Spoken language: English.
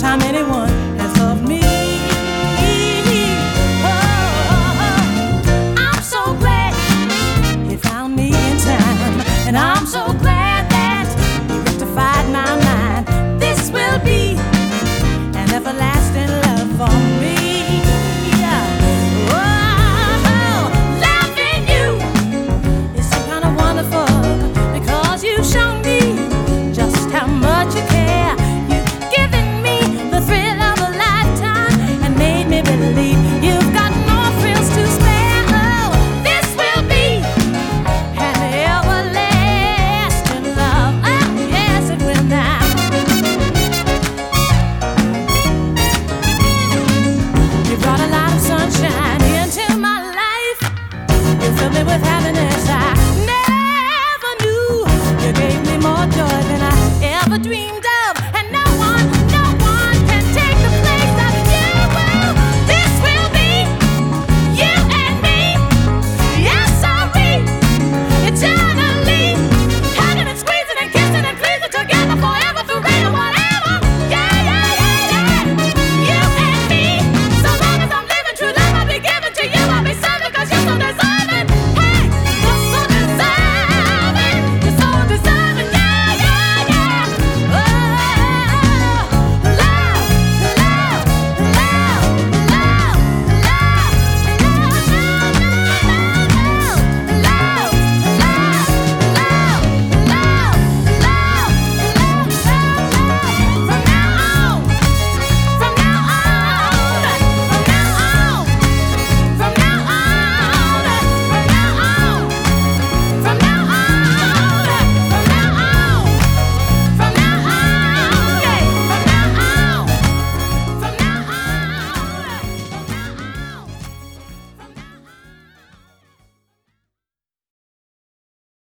time anyone.